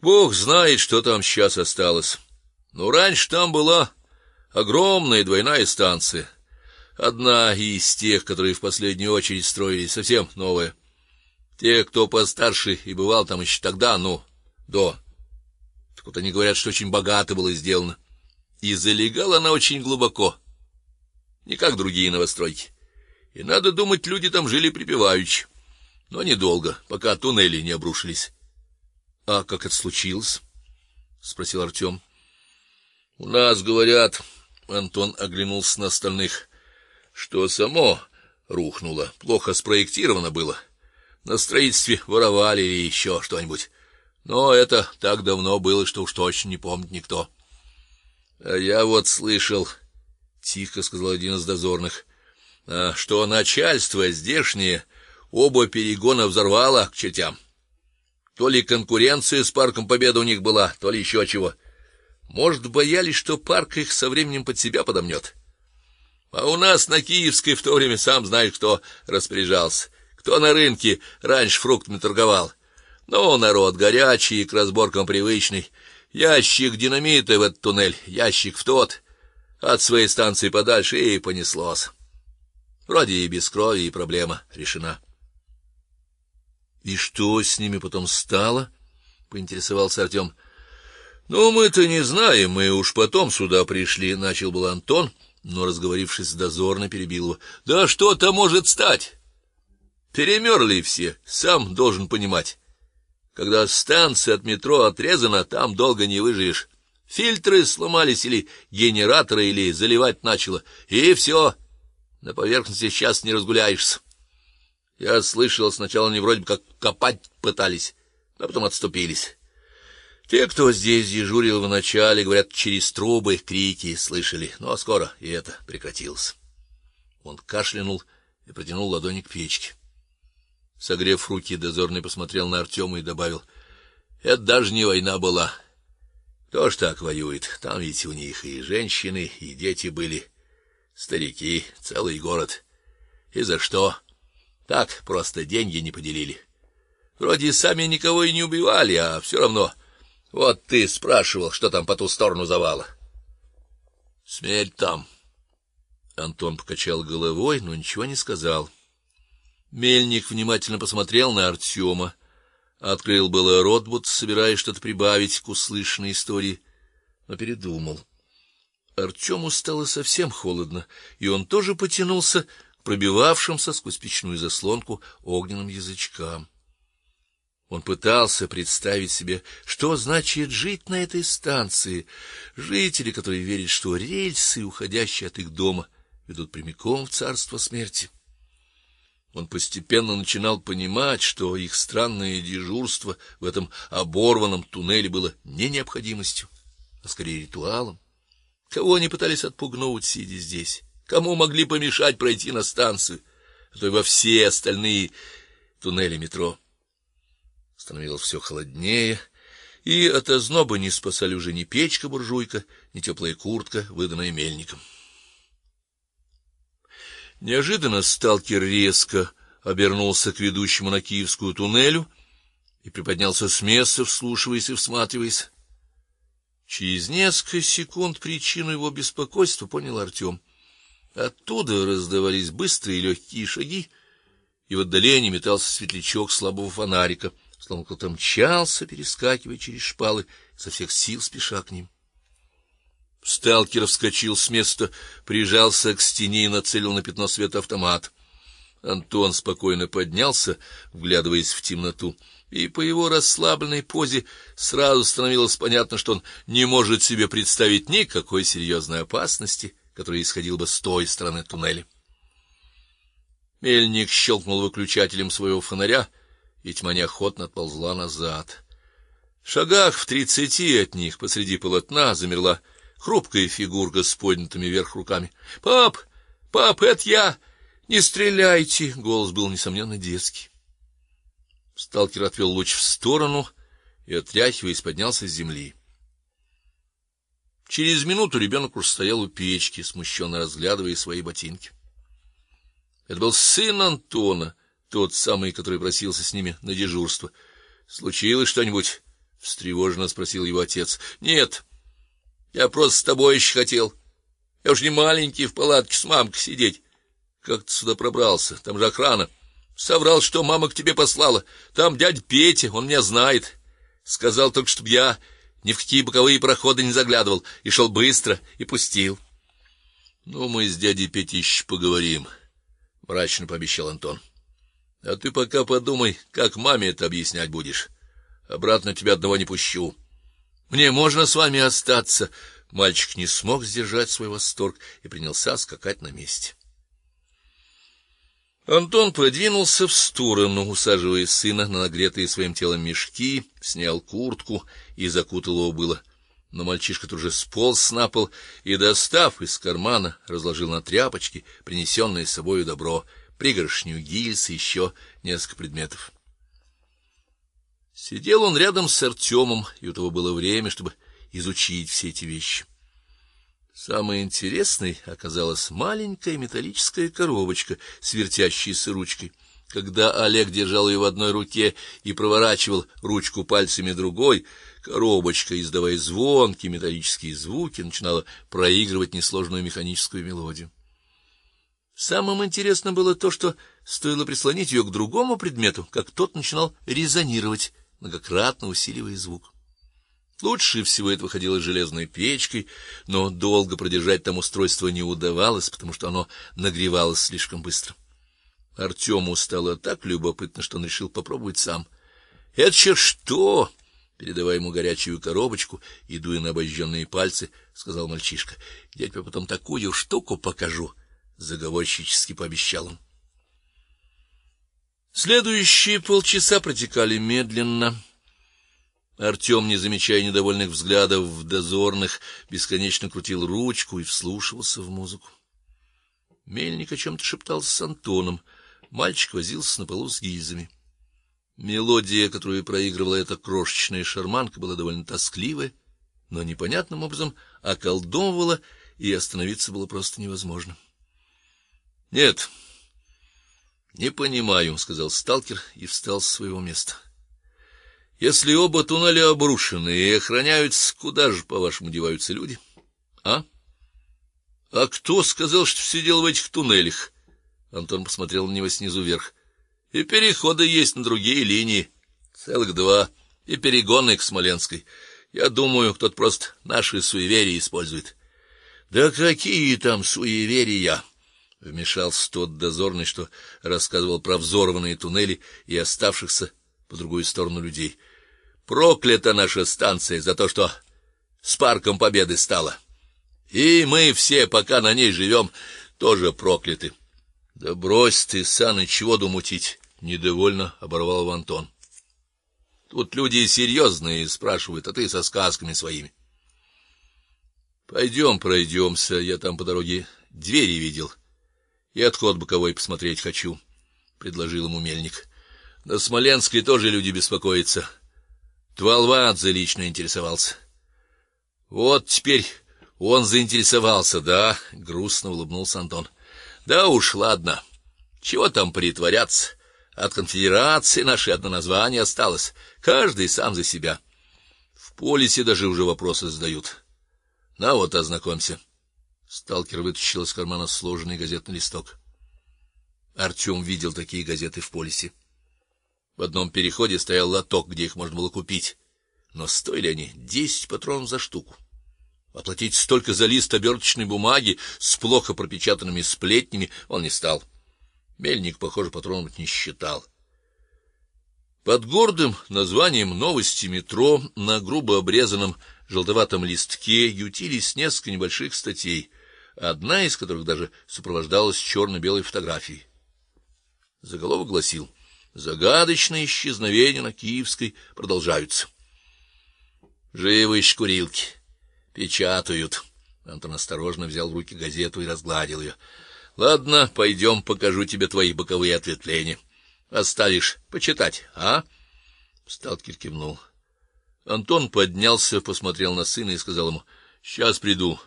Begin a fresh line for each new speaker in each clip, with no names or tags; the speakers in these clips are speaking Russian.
Бог знает, что там сейчас осталось. Но раньше там была огромная двойная станция. Одна из тех, которые в последнюю очередь строили, совсем новая. Те, кто постарше и бывал там еще тогда, ну, до. Так вот они говорят, что очень богато было сделано. И залегала она очень глубоко. Не как другие новостройки. И надо думать, люди там жили припеваючи. Но недолго, пока туннели не обрушились. А как это случилось? спросил Артем. У нас говорят, Антон оглянулся на остальных, что само рухнуло, плохо спроектировано было. На строительстве воровали или еще что-нибудь. Но это так давно было, что уж точно не помнит никто. А я вот слышал, тихо сказал один из дозорных, а, что начальство здешнее оба перегона взорвало к чертям. То ли конкуренция с парком Победы у них была, то ли еще чего. Может, боялись, что парк их со временем под себя подомнет. А у нас на Киевской в то время сам знаешь, кто распоряжался, кто на рынке раньше фруктами торговал. Но народ горячий, к разборкам привычный. Ящик динамита в этот туннель, ящик в тот, от своей станции подальше и понеслось. Вроде и без крови, и проблема решена. И что с ними потом стало? поинтересовался Артем. Ну мы-то не знаем, мы уж потом сюда пришли, начал был Антон, но разговорившись с дозорно перебил его. Да что-то может стать. Перемерли все, сам должен понимать. Когда станция от метро отрезана, там долго не выживешь. Фильтры сломались или генераторы или заливать начало, и все. На поверхности сейчас не разгуляешься. Я слышал, сначала они вроде бы как копать пытались, а потом отступились. Те, кто здесь дежурил в начале, говорят, через трубы крики слышали, но скоро и это прекратилось. Он кашлянул и протянул ладони к печке. Согрев руки, дозорный посмотрел на Артема и добавил: "Это даже не война была. Кто ж так воюет? Там ведь у них и женщины, и дети были, старики, целый город. И за что? Так просто деньги не поделили. Вроде сами никого и не убивали, а все равно. Вот ты спрашивал, что там по ту сторону завала. Смерть там. Антон покачал головой, но ничего не сказал. Мельник внимательно посмотрел на Артема, открыл было рот, будто собираясь что-то прибавить к услышанной истории, но передумал. Артему стало совсем холодно, и он тоже потянулся пробивавшимся сквозь печную заслонку огненным язычкам. Он пытался представить себе, что значит жить на этой станции, жители, которые верят, что рельсы, уходящие от их дома, ведут прямиком в царство смерти. Он постепенно начинал понимать, что их странное дежурство в этом оборванном туннеле было не необходимостью, а скорее ритуалом. Кого они пытались отпугнуть, сидя здесь? Кому могли помешать пройти на станцию, а то и во все остальные туннели метро? Становилось все холоднее, и от озноба не спасали уже ни печка-буржуйка, ни теплая куртка, выданная мельником. Неожиданно сталкер резко обернулся к ведущему на Киевскую туннелю и приподнялся с места, вслушиваясь и всматриваясь. Через несколько секунд причину его беспокойства понял Артем. Оттуда раздавались быстрые легкие шаги, и в отдалении метался светлячок слабого фонарика, словно кто-то мчался, перескакивая через шпалы, со всех сил спеша к ним. Сталкер вскочил с места, прижался к стене и нацелил на пятно света автомат. Антон спокойно поднялся, вглядываясь в темноту, и по его расслабленной позе сразу становилось понятно, что он не может себе представить никакой серьезной опасности который исходил бы с той стороны туннеля. Мельник щелкнул выключателем своего фонаря, и тьма неохотно отползла назад. В шагах в тридцати от них посреди полотна замерла хрупкая фигурка с поднятыми вверх руками. "Пап, пап, это я! Не стреляйте!" Голос был несомненно детский. Сталкер отвел луч в сторону и отряхиваясь поднялся с земли. Через минуту ребенок уж стоял у печки, смущенно разглядывая свои ботинки. Это был сын Антона, тот самый, который просился с ними на дежурство. Случилось что-нибудь? встревоженно спросил его отец. Нет. Я просто с тобой еще хотел. Я уж не маленький в палатке с мамкой сидеть. Как ты сюда пробрался? Там же охрана. Соврал, что мама к тебе послала. Там дядя Петя, он меня знает. Сказал только, чтобы я ни в какие боковые проходы не заглядывал и шел быстро и пустил. Ну мы с дядей Петей еще поговорим, мрачно пообещал Антон. А ты пока подумай, как маме это объяснять будешь. Обратно тебя одного не пущу. Мне можно с вами остаться. Мальчик не смог сдержать свой восторг и принялся скакать на месте. Антон продвинулся в сторону, усаживая сына на нагретые своим телом мешки, снял куртку и закутал его было. Но мальчишка тут же сполз на пол и, достав из кармана, разложил на тряпочке принесенное с собою добро, пригоршню гильз и еще несколько предметов. Сидел он рядом с Артемом, и у того было время, чтобы изучить все эти вещи. Самой интересной оказалась маленькая металлическая коробочка с вертящейся ручкой. Когда Олег держал ее в одной руке и проворачивал ручку пальцами другой, коробочка, издавая звонкие металлические звуки, начинала проигрывать несложную механическую мелодию. Самым интересным было то, что стоило прислонить ее к другому предмету, как тот начинал резонировать многократно усиливая звук. Лучше всего это выходило железной печкой, но долго продержать там устройство не удавалось, потому что оно нагревалось слишком быстро. Артему стало так любопытно, что он решил попробовать сам. "Это че что?" передавая ему горячую коробочку и дуя на обожженные пальцы, сказал мальчишка. "Я тебе потом такую штуку покажу", заговорщически пообещал он. Следующие полчаса протекали медленно. Артем, не замечая недовольных взглядов в дозорных, бесконечно крутил ручку и вслушивался в музыку. Мельник о чем то шептался с Антоном. Мальчик возился на полу с гильзами. Мелодия, которую проигрывала эта крошечная шарманка, была довольно тоскливая, но непонятным образом околдовывала, и остановиться было просто невозможно. Нет, не понимаю, сказал сталкер и встал с своего места. Если оба туннеля обрушены и охраняются, куда же, по-вашему, деваются люди? А? А кто сказал, что все дело в этих туннелях? Антон посмотрел на него снизу вверх. И переходы есть на другие линии, целых два, и перегоны к Смоленской. Я думаю, кто-то просто наши суеверия использует. Да какие там суеверия? Вмешался тот дозорный, что рассказывал про взорванные туннели и оставшихся по другую сторону людей. Проклята наша станция за то, что с парком Победы стала. И мы все, пока на ней живем, тоже прокляты. Да брось ты, Саныч, воду мутить, недовольно оборвал его Антон. Тут люди серьезные спрашивают, а ты со сказками своими. Пойдем, пройдемся, я там по дороге двери видел. И отход боковой посмотреть хочу, предложил ему мельник. На Смоленской тоже люди беспокоятся. Твалвадзе лично интересовался. Вот теперь он заинтересовался, да, грустно улыбнулся Антон. Да уж, ладно. Чего там притворяться? От конфедерации нашей одно название осталось. Каждый сам за себя. В полисе даже уже вопросы задают. На вот, ознакомься. Сталкер вытащил из кармана сложенный газетный листок. Артем видел такие газеты в полисе. В одном переходе стоял лоток, где их можно было купить, но стоили они десять патронов за штуку. Оплатить столько за лист оберточной бумаги с плохо пропечатанными сплетнями он не стал. Мельник, похоже, патронов не считал. Под гордым названием Новости метро на грубо обрезанном желтоватом листке ютились несколько небольших статей одна из которых даже сопровождалась черно белой фотографией. Заголовок гласил: Загадочные исчезновения на Киевской продолжаются. Живые шкурилки печатают. Антон осторожно взял в руки газету и разгладил ее. Ладно, пойдем, покажу тебе твои боковые ответвления. Оставишь почитать, а? Сталкер кивнул. Антон поднялся, посмотрел на сына и сказал ему: "Сейчас приду".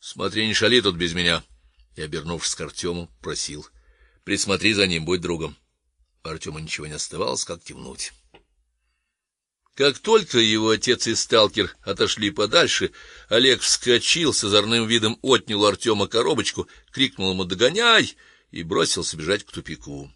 Смотри, не шали тут без меня. И обернувшись к Артему, просил: "Присмотри за ним, будь другом". Артему ничего не оставалось, как кивнуть. Как только его отец и сталкер отошли подальше, Олег вскочил с озорным видом, отнял Артема коробочку, крикнул ему: "Догоняй!" и бросился бежать к тупику.